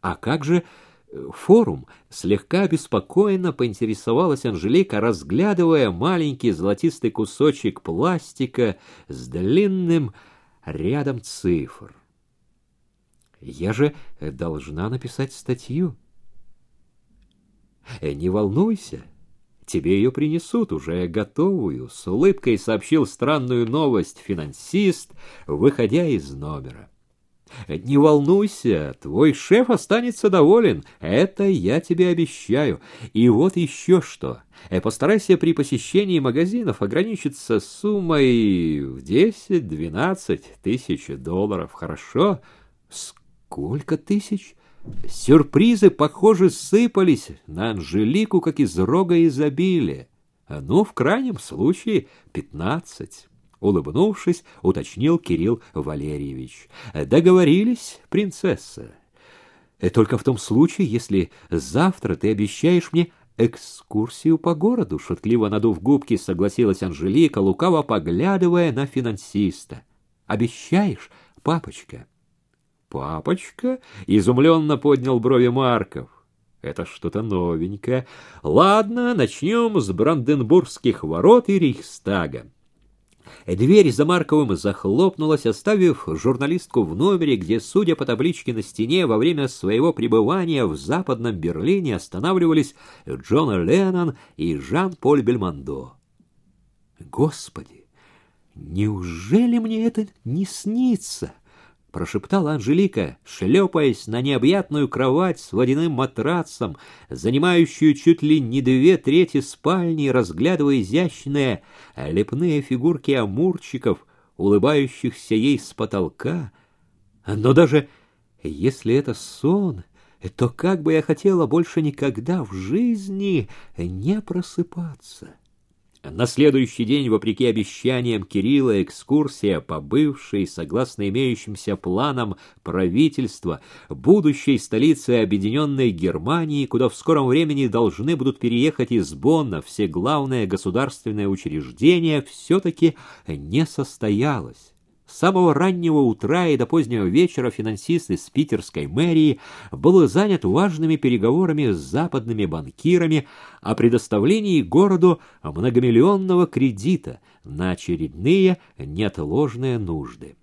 А как же э, форум? Слегка обеспокоенно поинтересовалась Анжелика, разглядывая маленький золотистый кусочек пластика с длинным рядом цифр. Я же должна написать статью. Э, не волнуйся, тебе ее принесут уже готовую, с улыбкой сообщил странную новость финансист, выходя из номера. Не волнуйся, твой шеф останется доволен, это я тебе обещаю. И вот еще что. Э, постарайся при посещении магазинов ограничиться суммой в 10-12 тысяч долларов, хорошо? Сколько тысяч? Сюрпризы, похоже, сыпались на Анжелику, как из рога изобилия. Ну, в крайнем случае, пятнадцать. Улыбнувшись, уточнил Кирилл Валерьевич. Договорились, принцесса? Только в том случае, если завтра ты обещаешь мне экскурсию по городу, шутливо надув губки, согласилась Анжелика, лукаво поглядывая на финансиста. Обещаешь, папочка? «Папочка?» — изумленно поднял брови Марков. «Это что-то новенькое. Ладно, начнем с Бранденбургских ворот и Рейхстага». Дверь за Марковым захлопнулась, оставив журналистку в номере, где, судя по табличке на стене, во время своего пребывания в Западном Берлине останавливались Джон Леннон и Жан-Поль Бельмондо. Господи, неужели мне это не снится? Прошептала Анжелика, шлепаясь на необъятную кровать с водяным матрацем, занимающую чуть ли не две трети спальни, разглядывая изящные лепные фигурки амурчиков, улыбающихся ей с потолка. Но даже если это сон, то как бы я хотела больше никогда в жизни не просыпаться. На следующий день, вопреки обещаниям Кирилла, экскурсия по бывшей, согласно имеющимся планам правительства, будущей столице Объединенной Германии, куда в скором времени должны будут переехать из Бонна все главные государственные учреждения, все-таки не состоялась. С самого раннего утра и до позднего вечера финансист из питерской мэрии был занят важными переговорами с западными банкирами о предоставлении городу многомиллионного кредита на очередные неотложные нужды.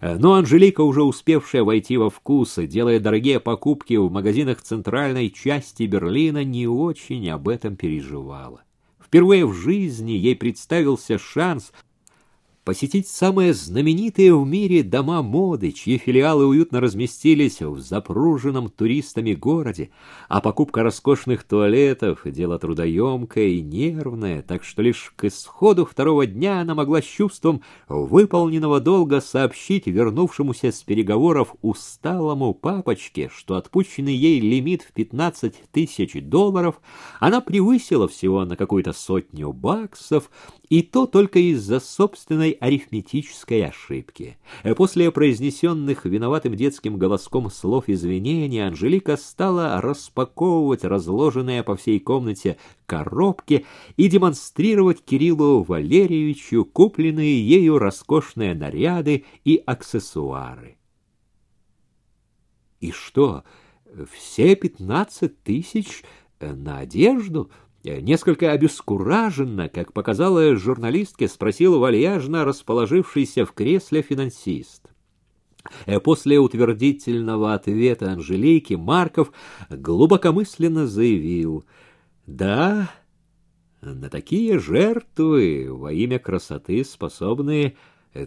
Но Анжелика, уже успевшая войти во вкус, делая дорогие покупки в магазинах центральной части Берлина, не очень об этом переживала. Впервые в жизни ей представился шанс посетить самые знаменитые в мире дома моды, чьи филиалы уютно разместились в запруженном туристами городе, а покупка роскошных туалетов — дело трудоемкое и нервное, так что лишь к исходу второго дня она могла с чувством выполненного долга сообщить вернувшемуся с переговоров усталому папочке, что отпущенный ей лимит в 15 тысяч долларов она превысила всего на какую-то сотню баксов, и то только из-за собственной арифметической ошибки. После произнесенных виноватым детским голоском слов извинения Анжелика стала распаковывать разложенные по всей комнате коробки и демонстрировать Кириллу Валерьевичу купленные ею роскошные наряды и аксессуары. И что, все пятнадцать тысяч на одежду — Несколько обескураженно, как показала журналистке, спросил вальяжно расположившийся в кресле финансист. Э, после утвердительного ответа Анжелики Марков глубокомысленно заявил «Да, на такие жертвы во имя красоты способны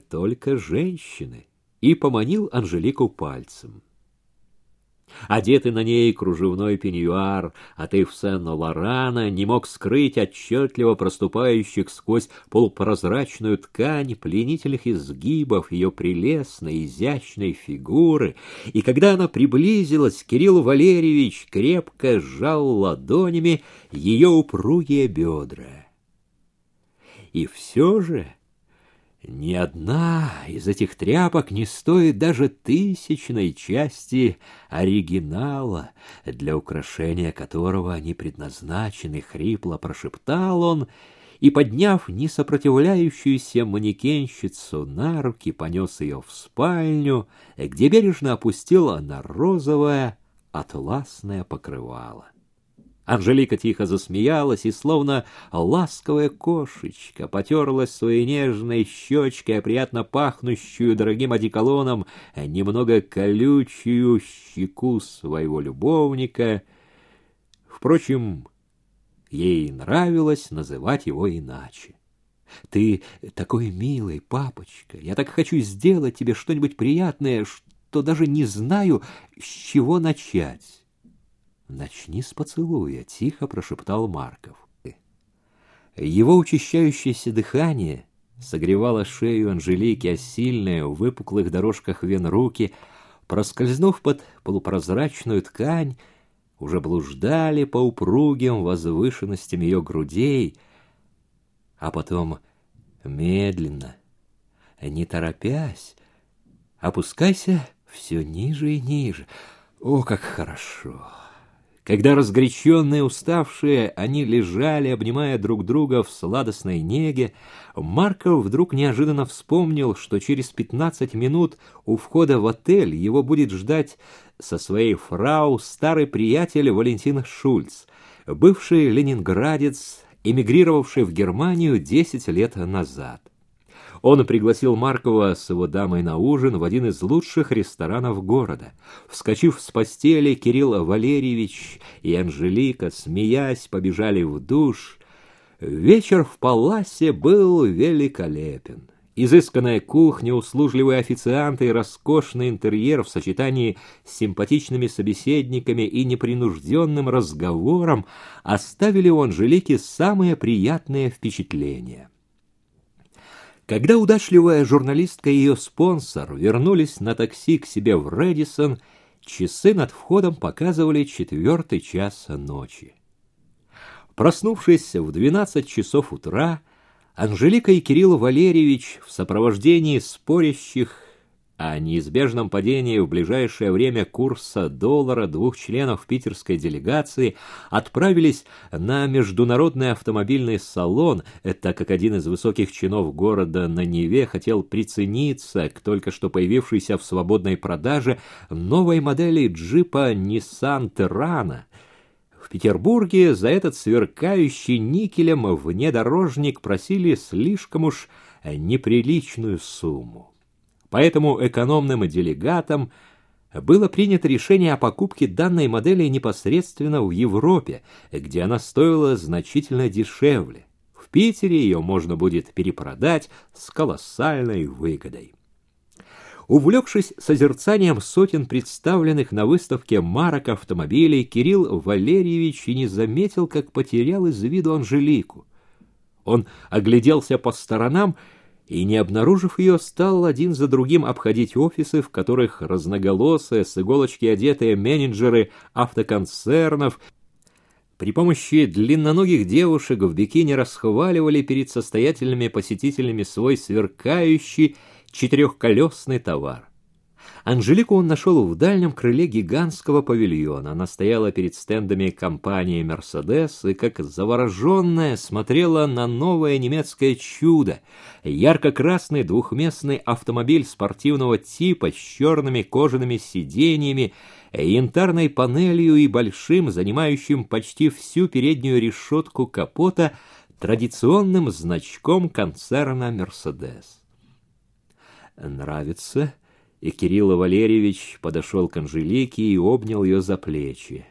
только женщины» и поманил Анжелику пальцем. Одетый на ней кружевной пеньюар от Ив Сен-Лорана не мог скрыть отчетливо проступающих сквозь полупрозрачную ткань пленительных изгибов ее прелестной, изящной фигуры, и когда она приблизилась, Кирилл Валерьевич крепко сжал ладонями ее упругие бедра. И все же ни одна из этих тряпок не стоит даже тысячной части оригинала, для украшения которого они предназначены, хрипло прошептал он, и, подняв несопротивляющуюся манекенщицу на руки, понес ее в спальню, где бережно опустила на розовое атласное покрывало. Анжелика тихо засмеялась и, словно ласковая кошечка, потерлась своей нежной щечкой, приятно пахнущую дорогим одеколоном, немного колючую щеку своего любовника. Впрочем, ей нравилось называть его иначе. «Ты такой милый, папочка! Я так хочу сделать тебе что-нибудь приятное, что даже не знаю, с чего начать». «Начни с поцелуя», — тихо прошептал Марков. Его учащающееся дыхание согревало шею Анжелики, а сильные в выпуклых дорожках вен руки, проскользнув под полупрозрачную ткань, уже блуждали по упругим возвышенностям ее грудей, а потом медленно, не торопясь, опускайся все ниже и ниже. О, как хорошо! Когда разгоряченные, уставшие, они лежали, обнимая друг друга в сладостной неге, Марков вдруг неожиданно вспомнил, что через пятнадцать минут у входа в отель его будет ждать со своей фрау старый приятель Валентин Шульц, бывший ленинградец, эмигрировавший в Германию десять лет назад. Он пригласил Маркова с его дамой на ужин в один из лучших ресторанов города. Вскочив с постели, Кирилл Валерьевич и Анжелика, смеясь, побежали в душ. Вечер в Паласе был великолепен. Изысканная кухня, услужливые официанты и роскошный интерьер в сочетании с симпатичными собеседниками и непринужденным разговором оставили у Анжелики самые приятные впечатления. Когда удачливая журналистка и ее спонсор вернулись на такси к себе в Редисон, часы над входом показывали четвертый час ночи. Проснувшись в двенадцать часов утра, Анжелика и Кирилл Валерьевич в сопровождении спорящих о неизбежном падении в ближайшее время курса доллара двух членов питерской делегации отправились на международный автомобильный салон, так как один из высоких чинов города на Неве хотел прицениться к только что появившейся в свободной продаже новой модели джипа Nissan Terrano. В Петербурге за этот сверкающий никелем внедорожник просили слишком уж неприличную сумму. Поэтому экономным делегатам было принято решение о покупке данной модели непосредственно в Европе, где она стоила значительно дешевле. В Питере ее можно будет перепродать с колоссальной выгодой. Увлекшись созерцанием сотен представленных на выставке марок автомобилей, Кирилл Валерьевич и не заметил, как потерял из виду Анжелику. Он огляделся по сторонам и, не обнаружив ее, стал один за другим обходить офисы, в которых разноголосые, с иголочки одетые менеджеры автоконцернов при помощи длинноногих девушек в бикини расхваливали перед состоятельными посетителями свой сверкающий четырехколесный товар. Анжелику он нашел в дальнем крыле гигантского павильона. Она стояла перед стендами компании «Мерседес» и, как завороженная, смотрела на новое немецкое чудо. Ярко-красный двухместный автомобиль спортивного типа с черными кожаными сиденьями, янтарной панелью и большим, занимающим почти всю переднюю решетку капота, традиционным значком концерна «Мерседес». «Нравится?» И Кирилл Валерьевич подошел к Анжелике и обнял ее за плечи.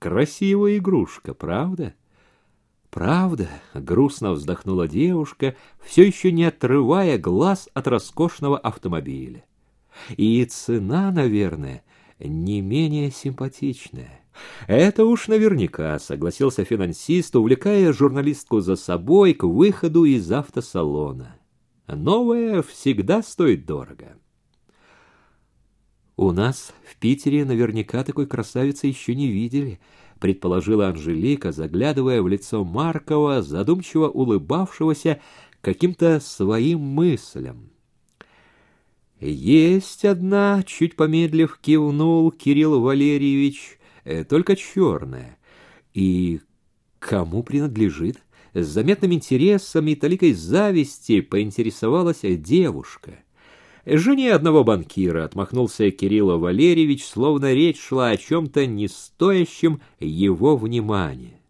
«Красивая игрушка, правда?» «Правда?» — грустно вздохнула девушка, все еще не отрывая глаз от роскошного автомобиля. «И цена, наверное, не менее симпатичная». «Это уж наверняка», — согласился финансист, увлекая журналистку за собой к выходу из автосалона. «Новое всегда стоит дорого». «У нас в Питере наверняка такой красавицы еще не видели», предположила Анжелика, заглядывая в лицо Маркова, задумчиво улыбавшегося каким-то своим мыслям. «Есть одна», — чуть помедлив кивнул Кирилл Валерьевич, э, — «только черная. И кому принадлежит?» С заметным интересом и толикой зависти поинтересовалась девушка. Жене одного банкира отмахнулся Кирилл Валерьевич, словно речь шла о чем-то не стоящем его внимания.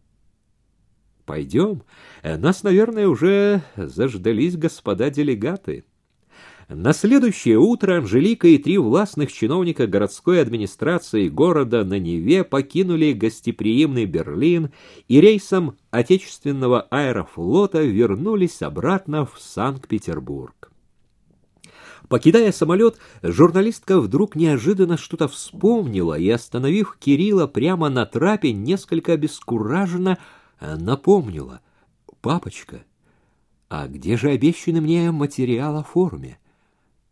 Пойдем, нас, наверное, уже заждались господа делегаты. На следующее утро Анжелика и три властных чиновника городской администрации города на Неве покинули гостеприимный Берлин и рейсом отечественного аэрофлота вернулись обратно в Санкт-Петербург. Покидая самолет, журналистка вдруг неожиданно что-то вспомнила и, остановив Кирилла прямо на трапе, несколько обескураженно напомнила. «Папочка, а где же обещанный мне материал о форуме?»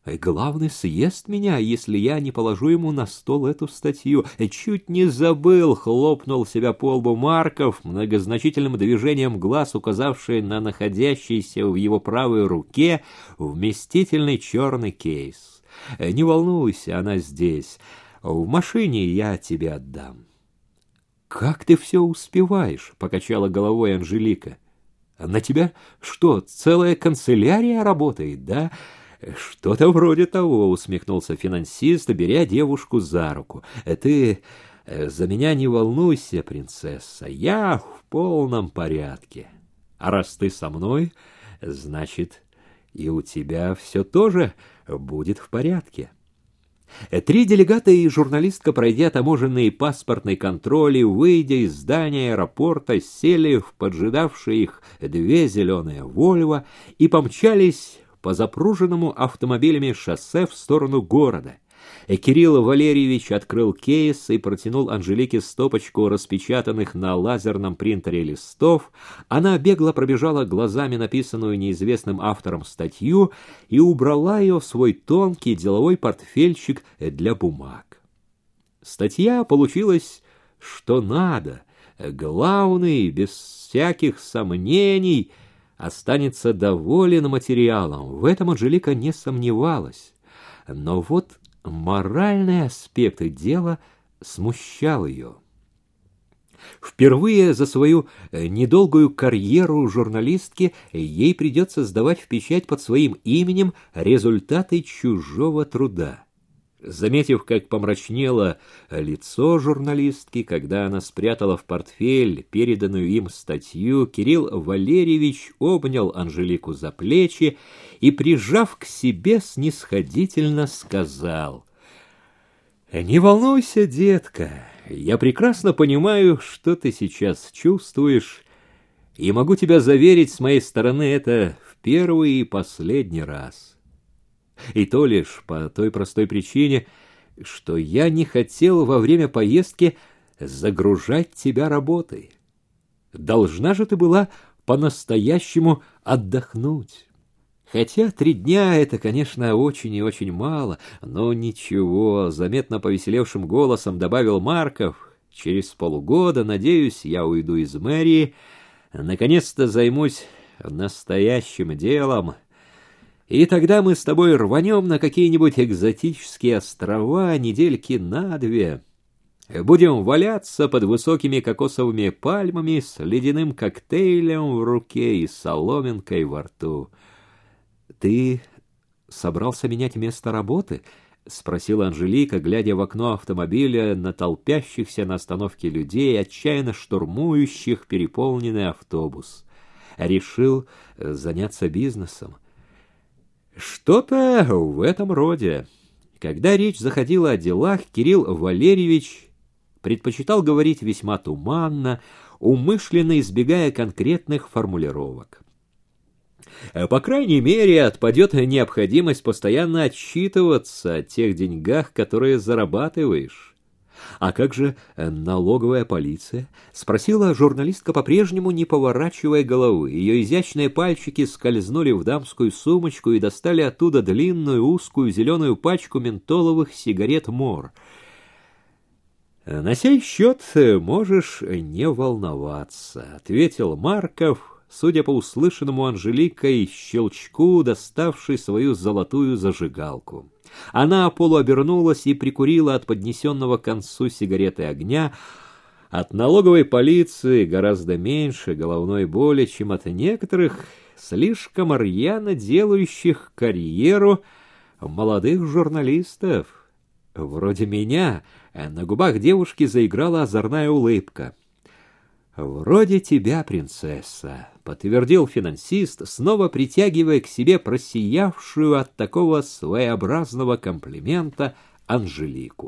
Главный съест меня, если я не положу ему на стол эту статью. Чуть не забыл, хлопнул себя по лбу Марков, многозначительным движением глаз указавший на находящийся в его правой руке вместительный черный кейс. Не волнуйся, она здесь. В машине я тебе отдам. «Как ты все успеваешь?» — покачала головой Анжелика. «На тебя что, целая канцелярия работает, да?» «Что-то вроде того», — усмехнулся финансист, беря девушку за руку. «Ты э, за меня не волнуйся, принцесса, я в полном порядке. А раз ты со мной, значит, и у тебя все тоже будет в порядке». Три делегата и журналистка, пройдя таможенный и паспортный выйдя из здания аэропорта, сели в поджидавшие их две зеленые «Вольво» и помчались по запруженному автомобилями шоссе в сторону города. И Кирилл Валерьевич открыл кейс и протянул Анжелике стопочку распечатанных на лазерном принтере листов. Она бегло пробежала глазами написанную неизвестным автором статью и убрала ее в свой тонкий деловой портфельчик для бумаг. Статья получилась что надо, главный, без всяких сомнений — останется доволен материалом. В этом Анжелика не сомневалась. Но вот моральные аспекты дела смущал ее. Впервые за свою недолгую карьеру журналистки ей придется сдавать в печать под своим именем результаты чужого труда. Заметив, как помрачнело лицо журналистки, когда она спрятала в портфель переданную им статью, Кирилл Валерьевич обнял Анжелику за плечи и, прижав к себе, снисходительно сказал «Не волнуйся, детка, я прекрасно понимаю, что ты сейчас чувствуешь, и могу тебя заверить, с моей стороны это в первый и последний раз». И то лишь по той простой причине, что я не хотел во время поездки загружать тебя работой. Должна же ты была по-настоящему отдохнуть. Хотя три дня — это, конечно, очень и очень мало, но ничего, заметно повеселевшим голосом добавил Марков. Через полгода, надеюсь, я уйду из мэрии, наконец-то займусь настоящим делом — и тогда мы с тобой рванем на какие-нибудь экзотические острова недельки на две. Будем валяться под высокими кокосовыми пальмами с ледяным коктейлем в руке и соломинкой во рту. Ты собрался менять место работы? — спросила Анжелика, глядя в окно автомобиля на толпящихся на остановке людей, отчаянно штурмующих переполненный автобус. Решил заняться бизнесом. Что-то в этом роде. Когда речь заходила о делах, Кирилл Валерьевич предпочитал говорить весьма туманно, умышленно избегая конкретных формулировок. По крайней мере, отпадет необходимость постоянно отчитываться о тех деньгах, которые зарабатываешь. «А как же э, налоговая полиция?» — спросила журналистка по-прежнему, не поворачивая головы. Ее изящные пальчики скользнули в дамскую сумочку и достали оттуда длинную узкую зеленую пачку ментоловых сигарет «Мор». «На сей счет можешь не волноваться», — ответил Марков, судя по услышанному Анжеликой щелчку, доставший свою золотую зажигалку. Она полуобернулась и прикурила от поднесенного к концу сигареты огня. От налоговой полиции гораздо меньше головной боли, чем от некоторых, слишком рьяно делающих карьеру молодых журналистов. Вроде меня на губах девушки заиграла озорная улыбка. «Вроде тебя, принцесса», — подтвердил финансист, снова притягивая к себе просиявшую от такого своеобразного комплимента Анжелику.